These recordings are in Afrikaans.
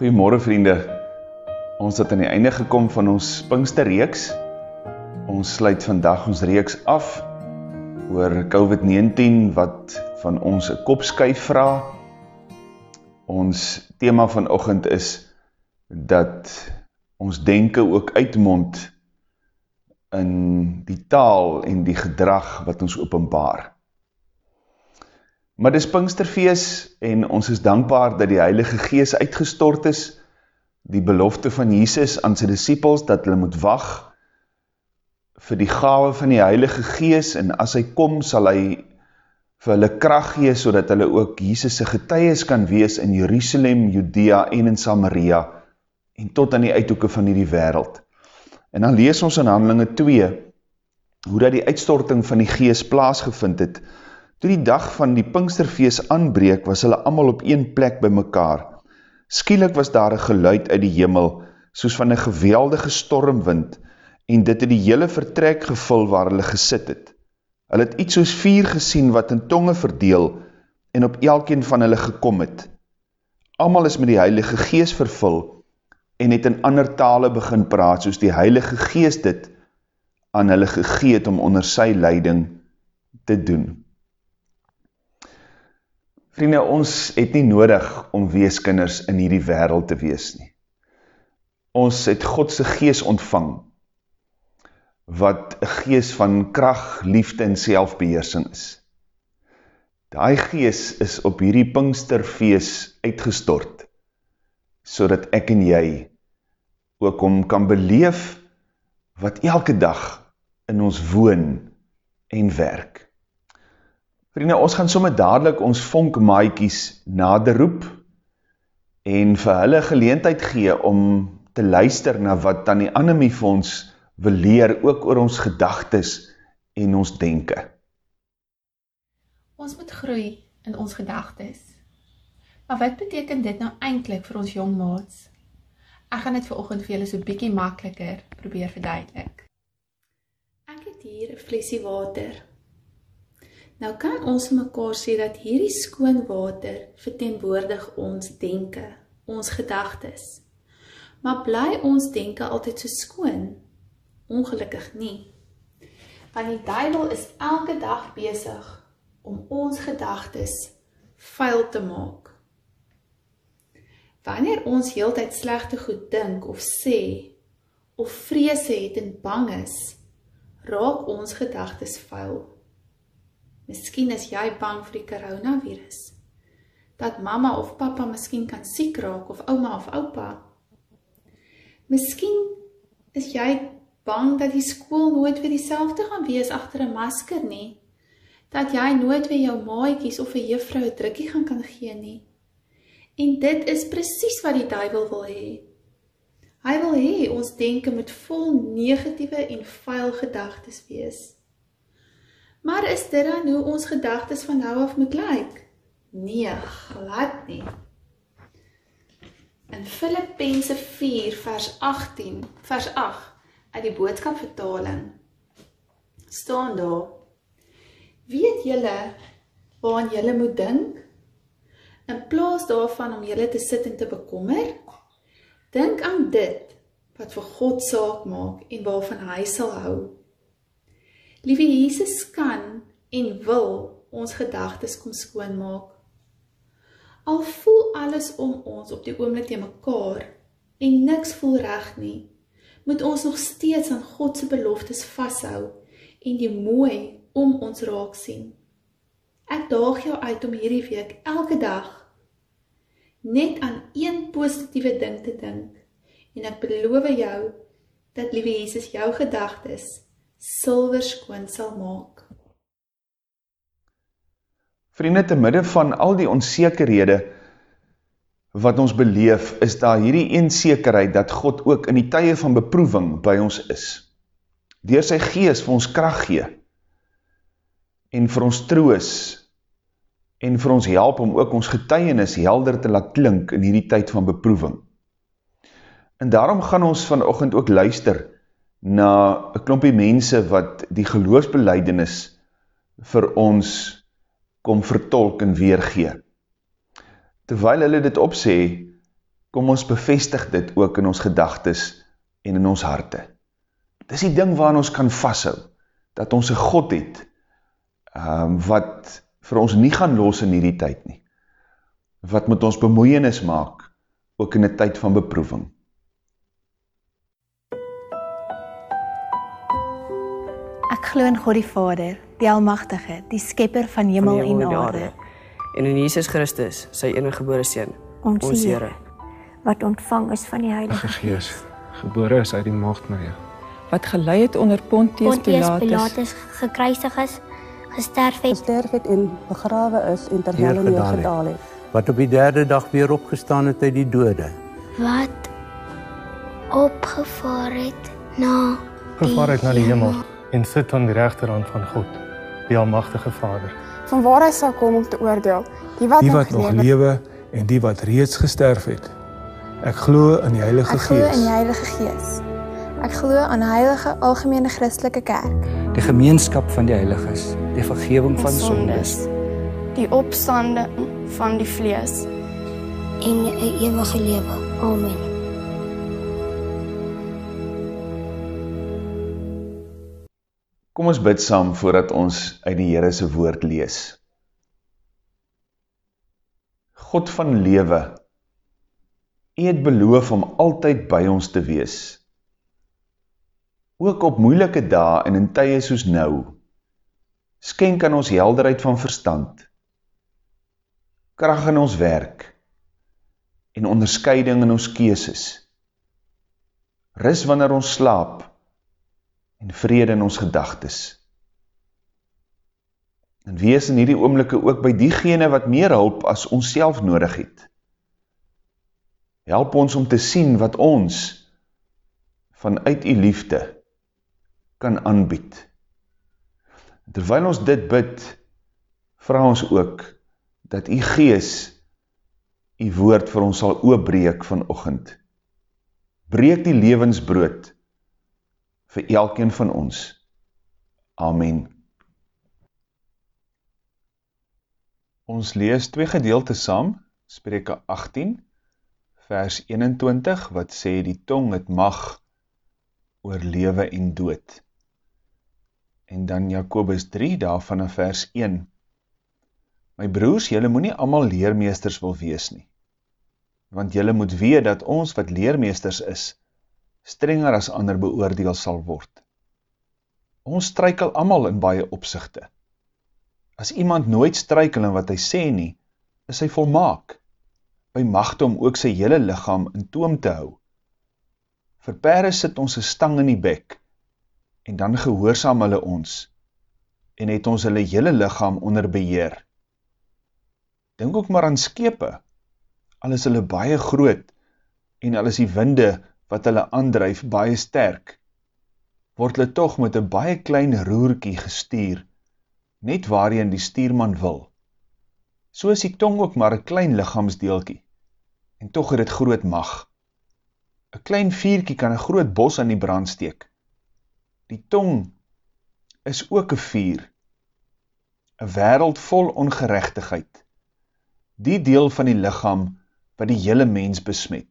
Goeiemôre vriende. Ons het aan die einde gekom van ons Pinksterreeks. Ons sluit vandag ons reeks af oor COVID-19 wat van ons 'n kopskuif vra. Ons tema vanoggend is dat ons denke ook uitmond in die taal en die gedrag wat ons openbaar. Maar dis Pinksterfees en ons is dankbaar dat die Heilige Gees uitgestort is, die belofte van Jesus aan sy disciples, dat hulle moet wag vir die gave van die Heilige Gees, en as hy kom, sal hy vir hulle kracht gee, so dat hulle ook Jesus' getuies kan wees in Jerusalem, Judea en in Samaria, en tot aan die uithoeke van die wereld. En dan lees ons in handelinge 2, hoe dat die uitstorting van die Gees plaasgevind het, Toe die dag van die Pinksterfees aanbreek, was hulle allemaal op een plek by mekaar. Skielik was daar een geluid uit die hemel, soos van een geweldige stormwind, en dit het die hele vertrek gevul waar hulle gesit het. Hulle het iets soos vier gesien wat in tonge verdeel, en op elkeen van hulle gekom het. Amal is met die Heilige Gees vervul, en het in ander tale begin praat, soos die Heilige Gees dit aan hulle gegeet om onder sy leiding te doen. Vriende, ons het nie nodig om weeskinders in hierdie wereld te wees nie. Ons het Godse gees ontvang, wat een gees van kracht, liefde en selfbeheersing is. Daai gees is op hierdie Pinksterfees uitgestort, so dat ek en jy ook om kan beleef wat elke dag in ons woon en werk. Vriende, ons gaan somme dadelijk ons vonkmaaikies nader roep en vir hulle geleentheid gee om te luister na wat dan die anemie vir ons wil leer, ook oor ons gedagtes en ons denke. Ons moet groei in ons gedagtes. Maar wat beteken dit nou eindelijk vir ons jongmaats? Ek gaan dit vir oogend vir julle so bykie makkeliker probeer verduidelik. Ek het hier een flesje water Nou kan ons mekaar sê dat hierdie skoon water verteenwoordig ons denke, ons gedagtes. Maar bly ons denke altyd so skoon? Ongelukkig nie. Want die duiwel is elke dag besig om ons gedagtes vuil te maak. Wanneer ons heeltyd slegte goed dink of sê of vrese het en bang is, raak ons gedagtes vuil. Miskien is jy bang vir die coronavirus. Dat mama of papa miskien kan siek raak of ouma of oupa. Miskien is jy bang dat die skool nooit weer dieselfde gaan wees agter 'n masker nie. Dat jy nooit weer jou maatjies of 'n juffrou 'n drukkie gaan kan gee nie. En dit is presies wat die duiwel wil hê. Hy wil hê ons denke moet vol negatiewe en vuil gedagtes wees. Maar is dit dan hoe ons gedagtes van nou af moet lyk? Nee, glad nie. In Filippense 4 vers 18, vers 8 uit die boodskap vertaling staan daar: Weet julle waaraan julle moet dink? In plaas daarvan om julle te sit en te bekommer, dink aan dit wat vir God saak maak en waarvan hy sal hou. Liewe Jesus kan en wil ons gedagtes kom skoonmaak. Al voel alles om ons op die oomblik te mekaar en niks voel reg nie, moet ons nog steeds aan God se beloftes vashou en die mooi om ons raak sien. Ek daag jou uit om hierdie week elke dag net aan een positiewe ding te dink en ek beloof jou dat liewe Jesus jou gedagtes silwer skoon sal maak. Vriende, te midde van al die onsekerhede wat ons beleef, is daar hierdie een sekerheid dat God ook in die tye van beproeving by ons is. Deur sy gees vir ons krag gee en vir ons troos en vir ons help om ook ons getuienis helder te laat klink in hierdie tyd van beproeving. En daarom gaan ons vanochtend ook luister na 'n klompie mense wat die geloofsbelijdenis vir ons kom vertolk en weergee. Terwyl hulle dit opsê, kom ons bevestig dit ook in ons gedagtes en in ons harte. Dis die ding waar ons kan vashou, dat ons 'n God het, um, wat vir ons nie gaan los in hierdie tyd nie, wat met ons bemoeienis maak, ook in 'n tyd van beproeving. Ek glo in God die Vader, die Almagtige, die Skepper van hemel, van hemel en aarde. En in Jesus Christus, sy eniggebore seun, ons, ons Here, wat ontvang is van die Heilige Gees, gebore is uit die Maagd Maria, wat gelei het onder Pontius, Pontius Pilatus, Pilatus gekruisig is, gesterf het, gesterf het en begrawe is en ter helle neergedaal het. Wat op die derde dag weer opgestaan het uit die dode. Wat opgevaar het na gevaar het na die hemel en sit aan die regterhand van God, die almagtige Vader. Van waar hy sal kom om te oordeel, die wat, die wat nog lewe en die wat reeds gesterf het. Ek glo in die Heilige Gees. Ek glo in die Heilige Gees. Ek glo aan heilige algemene Christelike kerk, die gemeenskap van die heiliges, die vergifnis van sondes, die opstanding van die vlees en die ewige lewe. Amen. Kom ons bid saam voordat ons uit die Here se woord lees. God van lewe, U het beloof om altyd by ons te wees. Ook op moeilike dae en in tye soos nou, skenk aan ons helderheid van verstand, krag in ons werk en onderskeiding in ons keuses. Rus wanneer ons slaap en vrede in ons gedagtes. En wees in hierdie oomblikke ook by diegene wat meer hulp as ons self nodig het. Help ons om te sien wat ons vanuit u liefde kan aanbied. Terwyl ons dit bid, vra ons ook dat u gees u woord vir ons sal oopbreek vanoggend. Breek die lewensbrood vir elkeen van ons. Amen. Ons lees twee gedeeltes saam, Spreuke 18 vers 21 wat sê die tong het mag oor lewe en dood. En dan Jakobus 3 daarvan in vers 1. My broers, julle moenie almal leermeesters wil wees nie. Want julle moet weet dat ons wat leermeesters is, strenger as ander beoordeel sal word. Ons struikel allemaal in baie opzichte. As iemand nooit struikel in wat hy sê nie, is hy volmaak, by machte om ook sy hele lichaam in toom te hou. Vir pere sit ons een stang in die bek, en dan gehoorzaam hulle ons, en het ons hulle hele lichaam onder beheer. Denk ook maar aan skepe, al is hulle baie groot, en al is die winde wat hulle aandryf baie sterk, word hulle toch met een baie klein roerkie gestuur, net waarin die stuurman wil. So is die tong ook maar een klein lichaamsdeelkie, en toch het het groot mag. Een klein vierkie kan een groot bos aan die brand steek. Die tong is ook een vier, een wereld vol ongerechtigheid, die deel van die lichaam wat die hele mens besmet.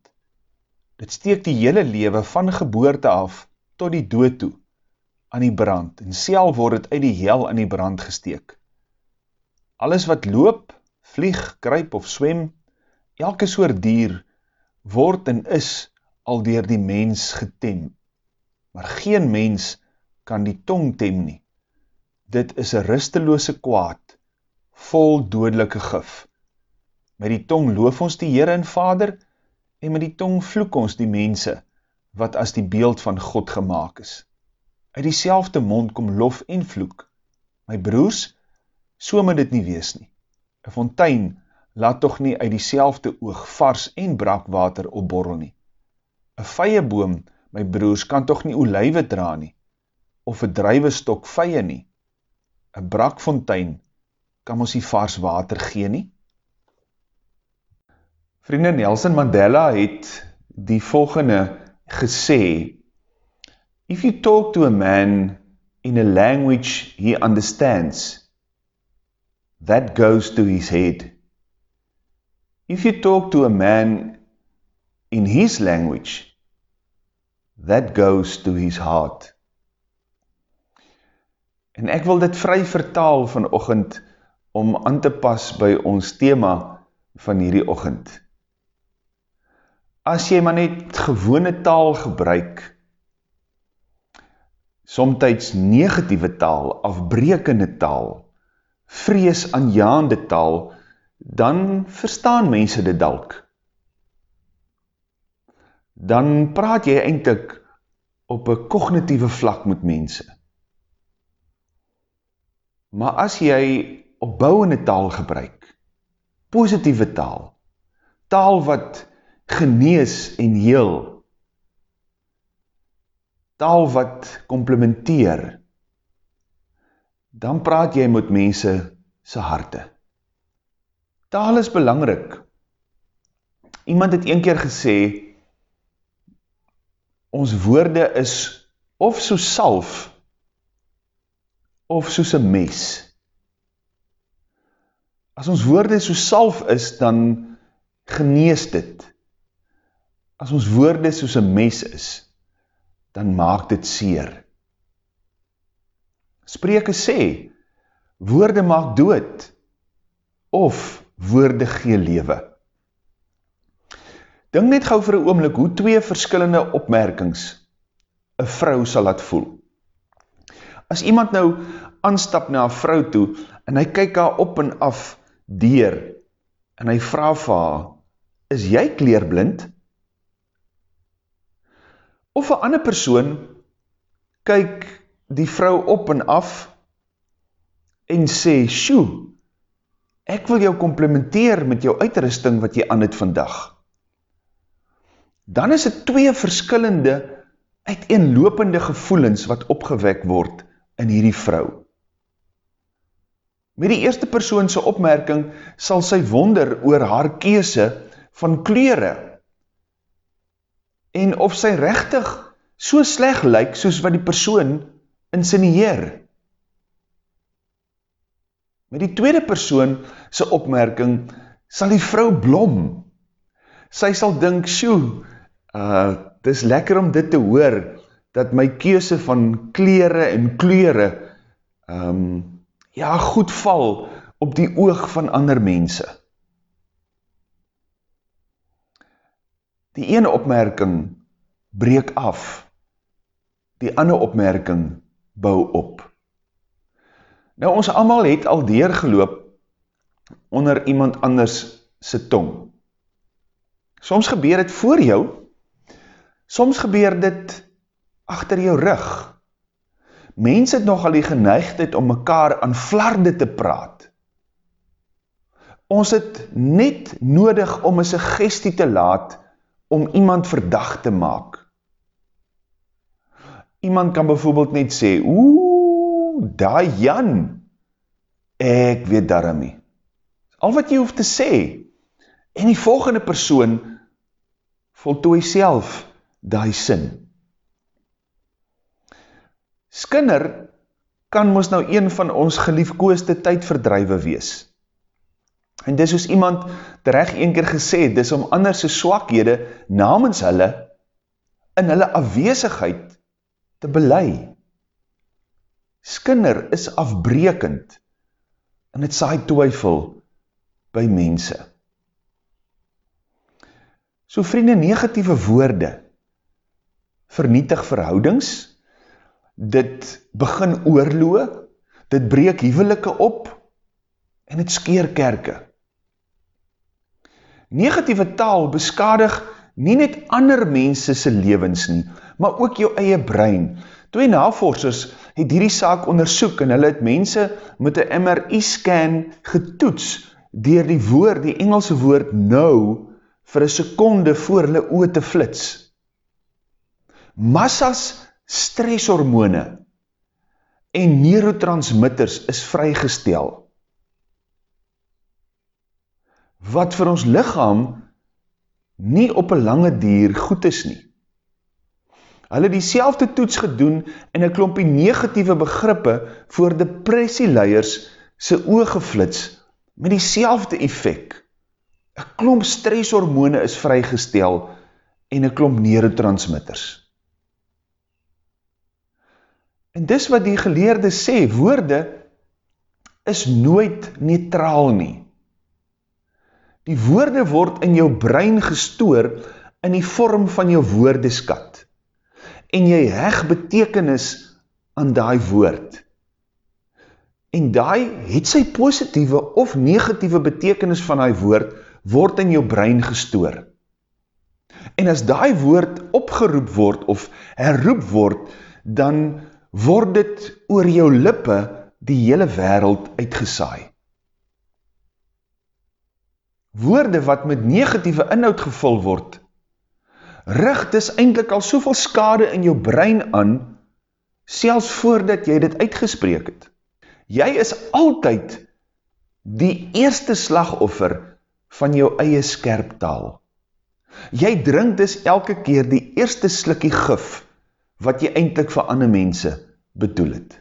Dit steek die hele lewe van geboorte af tot die dood toe aan die brand en sel word het uit die hel aan die brand gesteek. Alles wat loop, vlieg, kruip of swem, elke soort dier word en is al dier die mens getem. Maar geen mens kan die tong tem nie. Dit is een rusteloose kwaad, vol dodelike gif. Met die tong loof ons die Heere en Vader, en met die tong vloek ons die mense, wat as die beeld van God gemaakt is. Uit die selfde mond kom lof en vloek. My broers, so moet dit nie wees nie. Een fontein laat toch nie uit die selfde oog vars en brakwater opborrel nie. Een vye boom, my broers, kan toch nie olijwe dra nie, of een drijwe stok vye nie. Een brakfontein kan ons die vars water gee nie. Vriende Nelson Mandela het die volgende gesê, If you talk to a man in a language he understands, that goes to his head. If you talk to a man in his language, that goes to his heart. En ek wil dit vry vertaal vanochtend om aan te pas by ons thema van hierdie ochend. As jy maar net gewone taal gebruik, somtijds negatieve taal, afbrekende taal, vrees aanjaande taal, dan verstaan mense dit dalk. Dan praat jy eindelijk op een cognitieve vlak met mense. Maar as jy opbouwende taal gebruik, positieve taal, taal wat genees en heel, taal wat complementeer, dan praat jy met mense sy harte. Taal is belangrik. Iemand het een keer gesê, ons woorde is of so salf, of soos een mes. As ons woorde so salf is, dan genees dit. As ons woorde soos een mes is, dan maak dit seer. Spreke sê, woorde maak dood, of woorde gee lewe. Dink net gauw vir een oomlik hoe twee verskillende opmerkings een vrou sal laat voel. As iemand nou aanstap na een vrou toe en hy kyk haar op en af dier en hy vraag vir haar, is jy kleerblind? Of een ander persoon kyk die vrou op en af en sê, sjoe, Ek wil jou complimenteer met jou uitrusting wat jy aan het vandag. Dan is het twee verskillende uiteenlopende gevoelens wat opgewek word in hierdie vrou. Met die eerste persoonse opmerking sal sy wonder oor haar keese van kleure en of sy rechtig so sleg lyk soos wat die persoon insinieer. Met die tweede persoon sy opmerking, sal die vrou blom. Sy sal dink, sjoe, uh, het is lekker om dit te hoor, dat my keuse van kleren en kleure, um, ja, goed val op die oog van ander mense. Die ene opmerking breek af, die ander opmerking bou op. Nou ons allemaal het al deurgeloop onder iemand anders sy tong. Soms gebeur dit voor jou, soms gebeur dit achter jou rug. Mens het nogal die geneigdheid om mekaar aan flarde te praat. Ons het net nodig om een suggestie te laat om iemand verdacht te maak. Iemand kan bijvoorbeeld net sê, oeh, daai Jan, ek weet daarom nie. Al wat jy hoef te sê, en die volgende persoon voltooi self daai sin. Skinner kan ons nou een van ons geliefkoeste tydverdrywe wees. En dis soos iemand terecht een keer gesê, dis om anderse swakhede namens hulle in hulle afwezigheid te belei skinder is afbrekend en het saai twyfel by mense. So vriende, negatieve woorde vernietig verhoudings, dit begin oorloe, dit breek hevelike op en het skeer kerke. Negatieve taal beskadig nie net ander mense se lewens nie, maar ook jou eie brein. Twee navorsers het hierdie saak ondersoek en hulle het mense met een MRI scan getoets dier die woord, die Engelse woord no, vir een seconde voor hulle oor te flits. Massas stresshormone en neurotransmitters is vrygestel, wat vir ons lichaam nie op een lange dier goed is nie. Hulle die selfde toets gedoen en een klompie negatieve begrippe voor depressieleiers sy oogeflits met die selfde effect. Een klomp stresshormone is vrygestel en een klomp neurotransmitters. En dis wat die geleerde sê, woorde is nooit neutraal nie. Die woorde word in jou brein gestoor in die vorm van jou woordeskat. En jy heg betekenis aan daai woord. En daai het sy positiewe of negatiewe betekenis van daai woord word in jou brein gestoor. En as daai woord opgeroep word of herroep word, dan word dit oor jou lippe die hele wêreld uitgesaai. Woorde wat met negatiewe inhoud gevul word, rig dis eintlik al soveel skade in jou brein aan selfs voordat jy dit uitgespreek het. Jy is altyd die eerste slagoffer van jou eie skerp taal. Jy drink dus elke keer die eerste slikkie gif wat jy eintlik vir ander mense bedoel het.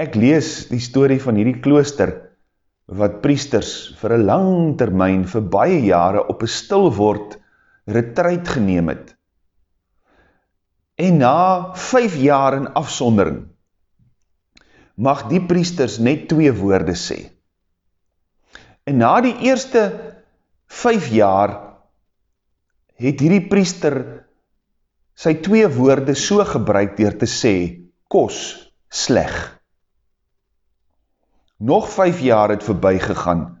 Ek lees die storie van hierdie klooster wat priesters vir 'n lang termyn vir baie jare op 'n stil word retreat geneem het. En na 5 jaar in afsondering mag die priesters net twee woorde sê. En na die eerste 5 jaar het hierdie priester sy twee woorde so gebruik deur te sê kos sleg. Nog 5 jaar het verby gegaan.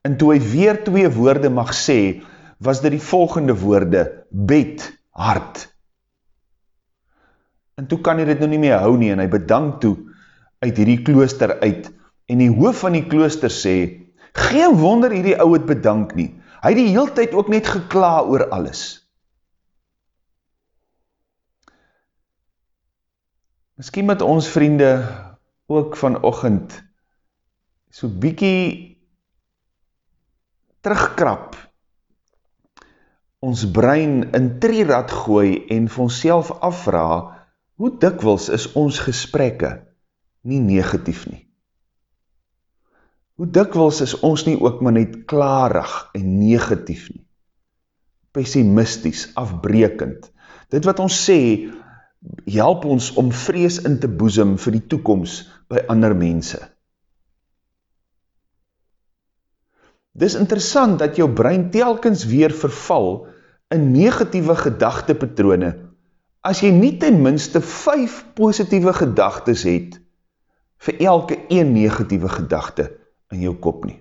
En toe hy weer twee woorde mag sê, was dit die volgende woorde: bed, hart. En toe kan hy dit nou nie meer hou nie en hy bedank toe uit hierdie klooster uit. En die hoof van die klooster sê: "Geen wonder hierdie ou het bedank nie. Hy het die heeltyd ook net gekla oor alles." Miskien met ons vriende ook vanoggend so bykie terugkrap, ons brein in trierad gooi en vir ons self afvra, hoe dikwils is ons gesprekke nie negatief nie? Hoe dikwils is ons nie ook maar net klarig en negatief nie? Pessimisties, afbrekend. Dit wat ons sê, help ons om vrees in te boezem vir die toekomst by ander mense. Dis interessant dat jou brein telkens weer verval in negatieve gedagtepatrone as jy nie ten minste 5 positieve gedagtes het vir elke een negatieve gedagte in jou kop nie.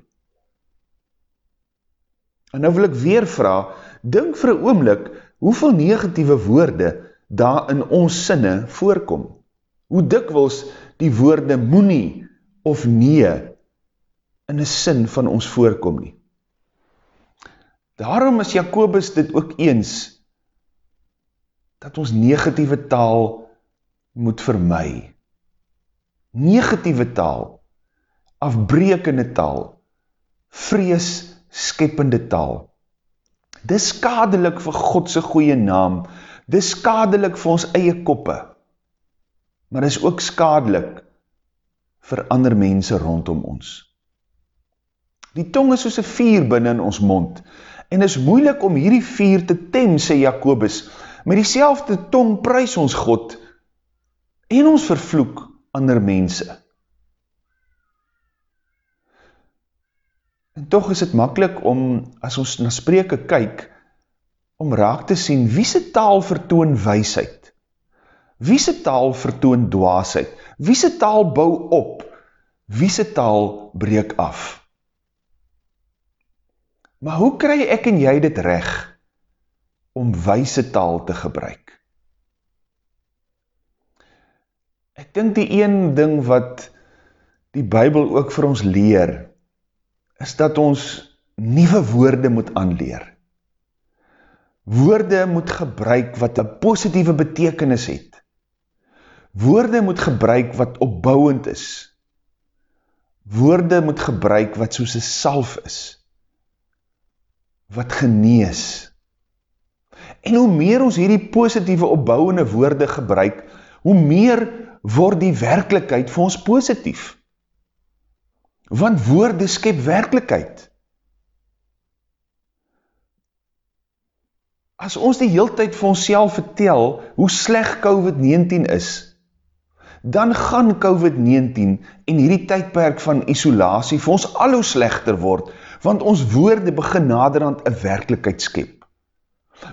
En nou wil ek weer vraag, dink vir een oomlik, hoeveel negatieve woorde daar in ons sinne voorkom? Hoe dikwels die woorde moenie of nee in een sin van ons voorkom nie. Daarom is Jacobus dit ook eens, dat ons negatieve taal moet vermy. Negatieve taal, afbrekende taal, vrees skepende taal. Dis skadelik vir Godse goeie naam, dis skadelik vir ons eie koppe, maar dis ook skadelik vir ander mense rondom ons. Die tong is soos een vier binnen in ons mond, en is moeilik om hierdie vier te tem, sê Jacobus, met die selfde tong prijs ons God, en ons vervloek ander mense. En toch is het makkelijk om, as ons na spreke kyk, om raak te sien, wie se taal vertoon wysheid? Wie se taal vertoon dwaasheid? Wie se taal bou op? Wie se taal breek af? Maar hoe kry ek en jy dit reg om wyse taal te gebruik? Ek dink die een ding wat die Bybel ook vir ons leer, is dat ons nuwe woorde moet aanleer. Woorde moet gebruik wat 'n positiewe betekenis het. Woorde moet gebruik wat opbouend is. Woorde moet gebruik wat soos 'n salf is wat genees. En hoe meer ons hierdie positieve opbouwende woorde gebruik, hoe meer word die werkelijkheid vir ons positief. Want woorde skep werkelijkheid. as ons die heeltyd vir onsself vertel hoe sleg COVID-19 is, dan gaan COVID-19 en hierdie tydperk van isolasie vir ons al hoe slegter word, want ons woorde begin naderhand 'n werklikheid skep.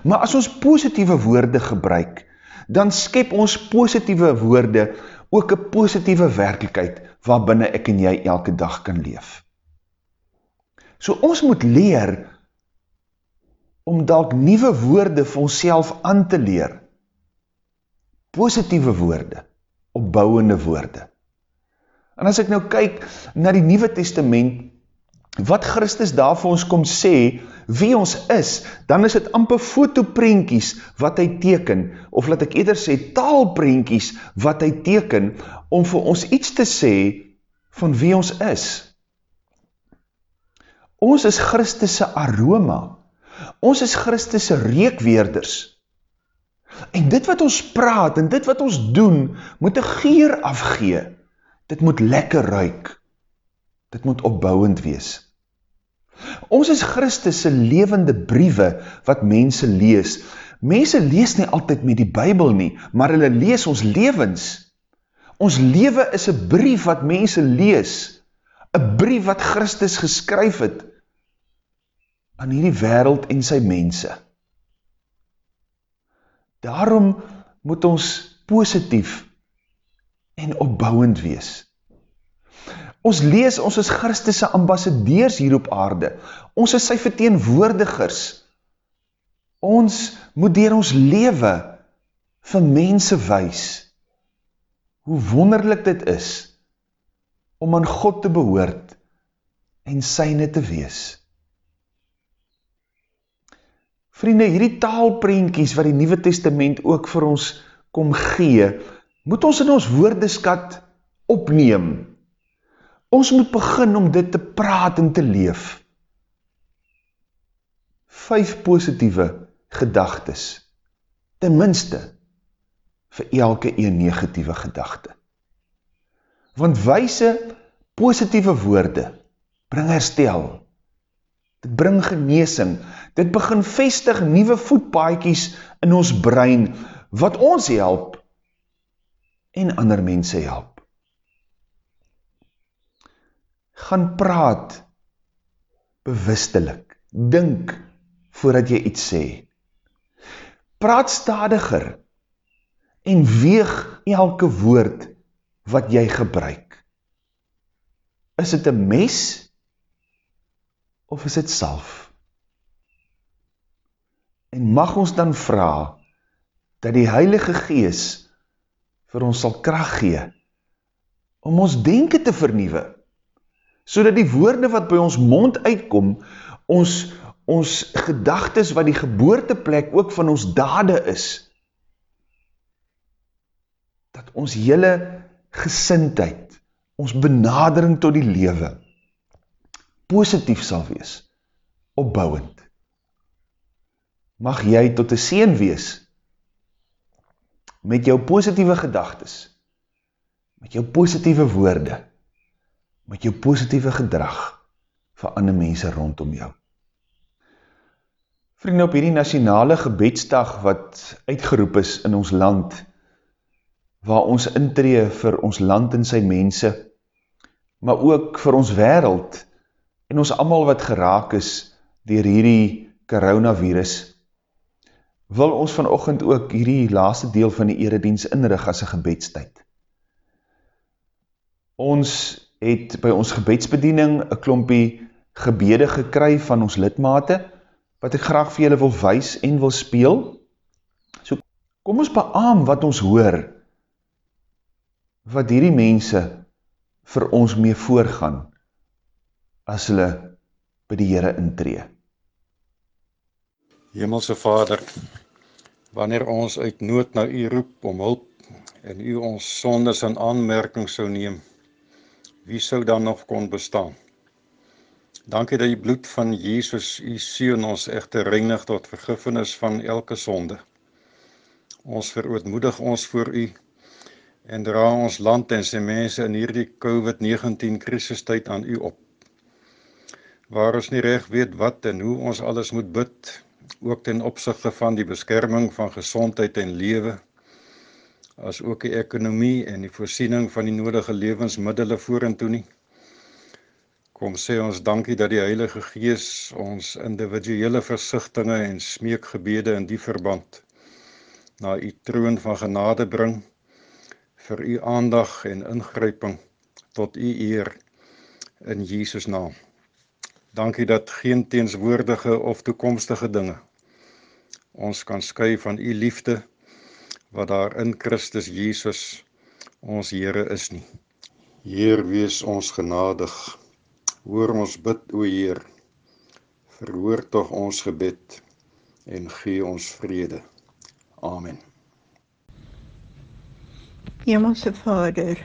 Maar as ons positiewe woorde gebruik, dan skep ons positiewe woorde ook 'n positiewe werklikheid waarbinne ek en jy elke dag kan leef. So ons moet leer om dalk nuwe woorde vir onsself aan te leer. Positiewe woorde, opbouende woorde. En as ek nou kyk na die Nuwe Testament, wat Christus daar vir ons kom sê, wie ons is, dan is dit amper fotoprentjies wat hy teken, of laat ek eerder sê taalprentjies wat hy teken, om vir ons iets te sê van wie ons is. Ons is Christus se aroma. Ons is Christus se reukweerders. En dit wat ons praat en dit wat ons doen, moet 'n geur afgee. Dit moet lekker ruik. Dit moet opbouend wees. Ons is Christus se lewende briewe wat mense lees. Mense lees nie altyd met die Bybel nie, maar hulle lees ons lewens. Ons lewe is 'n brief wat mense lees. 'n Brief wat Christus geskryf het aan hierdie wereld en sy mense. Daarom moet ons positief en opbouwend wees. Ons lees, ons is Christus' ambassadeurs hier op aarde. Ons is sy verteenwoordigers. Ons moet dier ons lewe vir mense wees. Hoe wonderlik dit is om aan God te behoort en syne te wees. Vriende, hierdie taalprentjies wat die Nuwe Testament ook vir ons kom gee, moet ons in ons woordeskat opneem. Ons moet begin om dit te praat en te leef. Vyf positiewe gedagtes. Ten minste vir elke een negatiewe gedagte. Want wyse positiewe woorde bring herstel. Dit bring genesing. Dit begin vestig nuwe voetpaadjies in ons brein wat ons help en ander mense help. Gaan praat bewustelik. Dink voordat jy iets sê. Praat stadiger en weeg elke woord wat jy gebruik. Is dit 'n mes? of is dit salf? En mag ons dan vraag, dat die Heilige Gees vir ons sal kracht gee, om ons denken te vernieuwe, so dat die woorde wat by ons mond uitkom, ons, ons gedagtes wat die geboorteplek ook van ons dade is, dat ons hele gesintheid, ons benadering tot die lewe, positief sal wees, opbouwend. Mag jy tot een seen wees, met jou positieve gedagtes, met jou positieve woorde, met jou positieve gedrag, vir ander mense rondom jou. Vrienden, op hierdie nationale gebedsdag, wat uitgeroep is in ons land, waar ons intree vir ons land en sy mense, maar ook vir ons wereld, en ons allemaal wat geraak is dier hierdie coronavirus, wil ons vanochtend ook hierdie laaste deel van die eredienst inrig as een gebedstijd. Ons het by ons gebedsbediening een klompie gebede gekry van ons lidmate, wat ek graag vir julle wil wees en wil speel. So kom ons beaam wat ons hoor, wat hierdie mense vir ons mee voorgaan, as hulle by die Here intree. Hemelse Vader, wanneer ons uit nood na U roep om hulp en U ons sondes in aanmerking sou neem, wie sou dan nog kon bestaan? Dankie dat die bloed van Jesus U seun ons egter reinig tot vergifnis van elke sonde. Ons verootmoedig ons voor U en dra ons land en sy mense in hierdie COVID-19 krisistyd aan U op waar ons nie reg weet wat en hoe ons alles moet bid ook ten opsigte van die beskerming van gesondheid en lewe as ook die ekonomie en die voorsiening van die nodige lewensmiddels vorentoe nie. Kom sê ons dankie dat die Heilige Gees ons individuele versigtings en smeekgebede in die verband na u troon van genade bring vir u aandag en ingryping tot u eer in Jesus naam. Dankie dat geen teenswoordige of toekomstige dinge ons kan skei van u liefde wat daar in Christus Jesus ons Here is nie. Heer, wees ons genadig. Hoor ons bid, o Heer. Verhoor tog ons gebed en gee ons vrede. Amen. Hemelse Vader,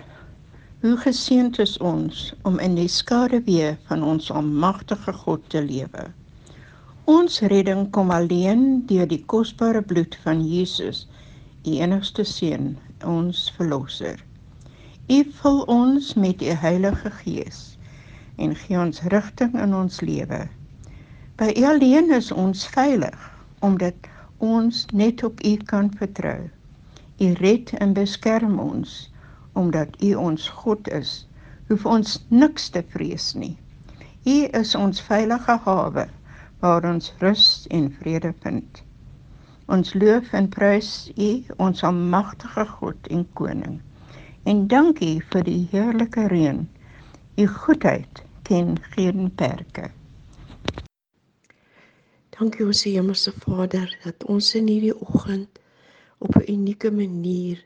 hoe geseënd is ons om in die skaduwee van ons almagtige God te lewe. Ons redding kom alleen deur die kosbare bloed van Jesus die enigste seun, ons verlosser. U vul ons met u Heilige Gees en gee ons rigting in ons lewe. By U alleen is ons veilig omdat ons net op U kan vertrou. U red en beskerm ons omdat U ons God is. Hoef ons niks te vrees nie. U is ons veilige hawe waar ons rus en vrede vind. Ons loof en prys U, ons almagtige God en koning. En dankie vir die heerlike reën. U goedheid ken geen perke. Dankie ons Hemelse Vader dat ons in hierdie oggend op 'n unieke manier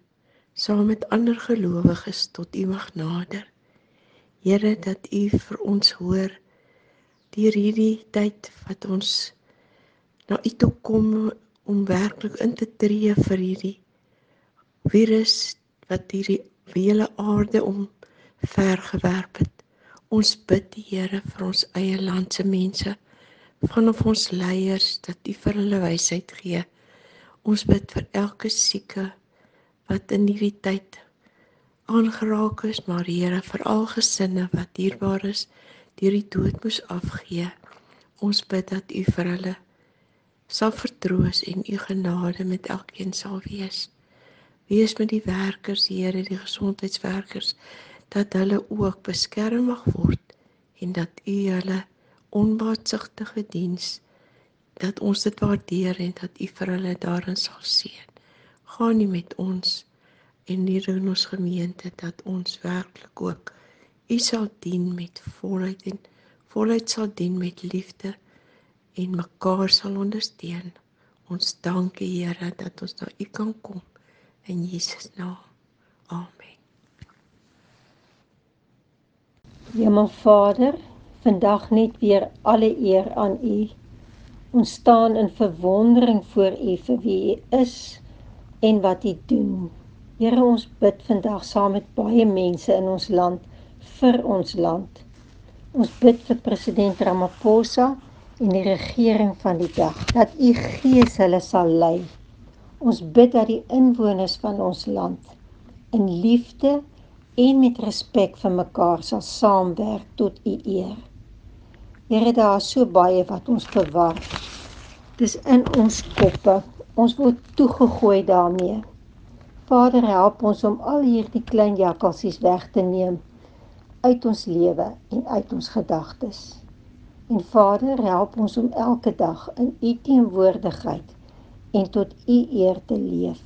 saam met ander gelowiges tot U mag nader. Here dat U vir ons hoor deur hierdie tyd wat ons na U toe kom om werklik in te tree vir hierdie virus wat hierdie hele aarde om vergewerp het. Ons bid die Here vir ons eie land se mense, vanaf ons leiers dat U vir hulle wysheid gee. Ons bid vir elke sieke wat in hierdie tyd aangeraak is, maar Here vir al gesinne wat dierbaar is deur die dood moes afgee. Ons bid dat U vir hulle sal vertroos en u genade met elkeen sal wees. Wees met die werkers, Here, die gesondheidswerkers, dat hulle ook beskerm mag word en dat u hulle onbaatsigtige diens dat ons dit waardeer en dat u vir hulle daarin sal seën. Gaan nie met ons en hier in ons gemeente dat ons werklik ook u sal dien met volheid en volheid sal dien met liefde en mekaar sal ondersteun. Ons dank U Here dat ons na U kan kom in Jesus naam. Amen. Hemel Vader, vandag net weer alle eer aan U. Ons staan in verwondering voor U vir wie U is en wat U doen. Here, ons bid vandag saam met baie mense in ons land vir ons land. Ons bid vir president Ramaphosa en die regering van die dag dat u gees hulle sal lei. Ons bid dat die inwoners van ons land in liefde en met respek vir mekaar sal saamwerk tot u eer. Here daar is so baie wat ons verwar. Dis in ons koppe. Ons word toegegooi daarmee. Vader help ons om al hierdie klein jakkalsies weg te neem uit ons lewe en uit ons gedagtes. En Vader, help ons om elke dag in U teenwoordigheid en tot U eer te leef.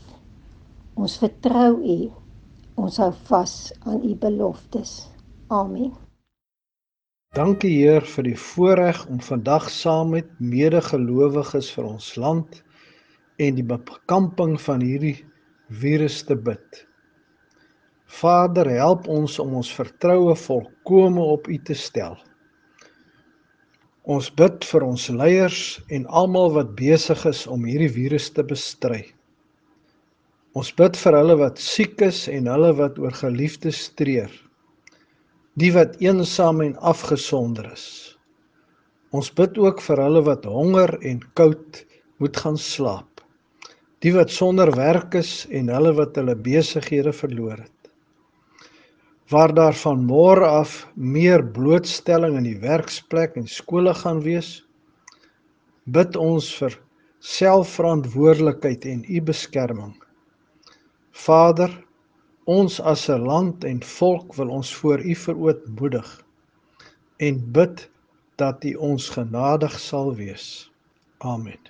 Ons vertrou U. Ons hou vas aan U beloftes. Amen. Dankie Heer vir die voorreg om vandag saam met medegelowiges vir ons land en die bekamping van hierdie virus te bid. Vader, help ons om ons vertroue volkome op U te stel. Ons bid vir ons leiers en almal wat besig is om hierdie virus te bestry. Ons bid vir hulle wat siek is en hulle wat oor geliefdes treur. Die wat eensaam en afgesonder is. Ons bid ook vir hulle wat honger en koud moet gaan slaap. Die wat sonder werk is en hulle wat hulle besighede verloor het waar daar van môre af meer blootstelling in die werksplek en skole gaan wees bid ons vir selfverantwoordelikheid en u beskerming. Vader, ons as 'n land en volk wil ons voor u verootmoedig en bid dat u ons genadig sal wees. Amen.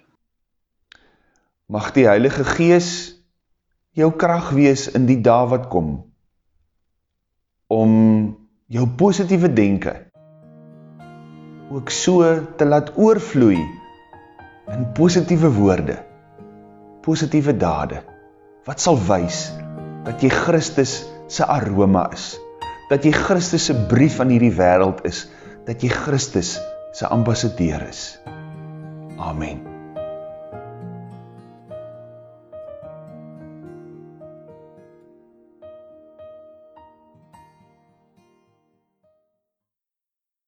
Mag die Heilige Gees jou krag wees in die dae wat kom om jou positiewe denke ook so te laat oorvloei in positiewe woorde, positiewe dade wat sal wys dat jy Christus se aroma is, dat jy Christus se brief aan hierdie wêreld is, dat jy Christus se ambassadeur is. Amen.